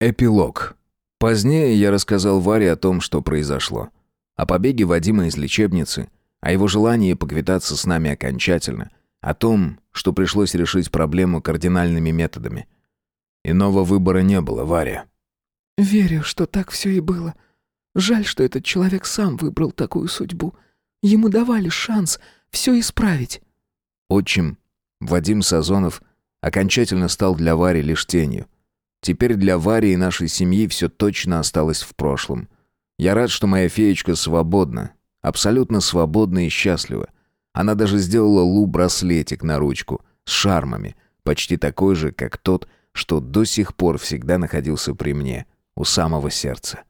Эпилог. Позднее я рассказал Варе о том, что произошло. О побеге Вадима из лечебницы, о его желании поквитаться с нами окончательно, о том, что пришлось решить проблему кардинальными методами. Иного выбора не было, Варя. «Верю, что так все и было. Жаль, что этот человек сам выбрал такую судьбу. Ему давали шанс все исправить». Отчим, Вадим Сазонов, окончательно стал для Вари лишь тенью – Теперь для Вари и нашей семьи все точно осталось в прошлом. Я рад, что моя феечка свободна. Абсолютно свободна и счастлива. Она даже сделала Лу браслетик на ручку с шармами, почти такой же, как тот, что до сих пор всегда находился при мне, у самого сердца.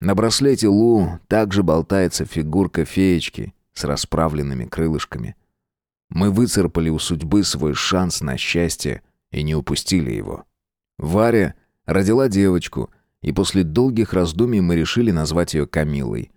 На браслете Лу также болтается фигурка феечки с расправленными крылышками. Мы выцарпали у судьбы свой шанс на счастье и не упустили его. Варя родила девочку, и после долгих раздумий мы решили назвать ее Камилой.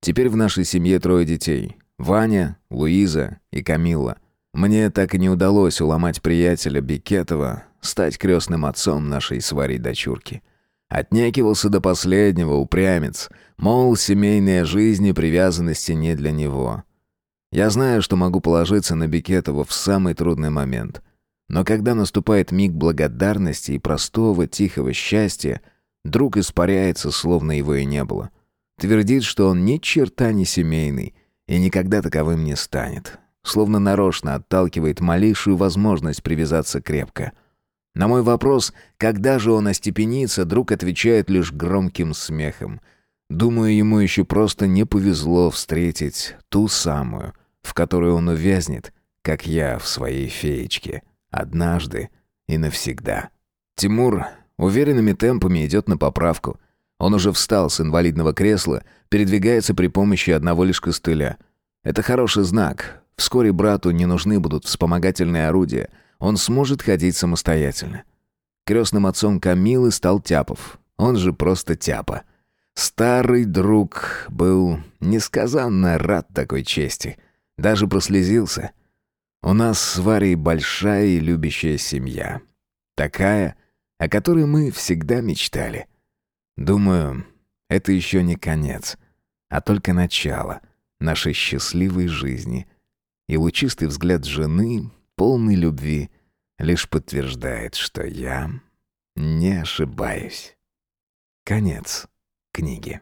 Теперь в нашей семье трое детей. Ваня, Луиза и Камилла. Мне так и не удалось уломать приятеля Бикетова стать крестным отцом нашей с Варей дочурки. Отнекивался до последнего упрямец, мол, семейная жизнь и привязанности не для него. Я знаю, что могу положиться на Бикетова в самый трудный момент. Но когда наступает миг благодарности и простого, тихого счастья, друг испаряется, словно его и не было. Твердит, что он ни черта не семейный и никогда таковым не станет. Словно нарочно отталкивает малейшую возможность привязаться крепко. На мой вопрос, когда же он остепенится, друг отвечает лишь громким смехом. Думаю, ему еще просто не повезло встретить ту самую, в которой он увязнет, как я в своей феечке. Однажды и навсегда. Тимур уверенными темпами идет на поправку. Он уже встал с инвалидного кресла, передвигается при помощи одного лишь костыля. Это хороший знак. Вскоре брату не нужны будут вспомогательные орудия. Он сможет ходить самостоятельно. Крестным отцом Камилы стал Тяпов. Он же просто Тяпа. Старый друг был несказанно рад такой чести. Даже прослезился — у нас с Варей большая и любящая семья. Такая, о которой мы всегда мечтали. Думаю, это еще не конец, а только начало нашей счастливой жизни. И лучистый взгляд жены, полный любви, лишь подтверждает, что я не ошибаюсь. Конец книги.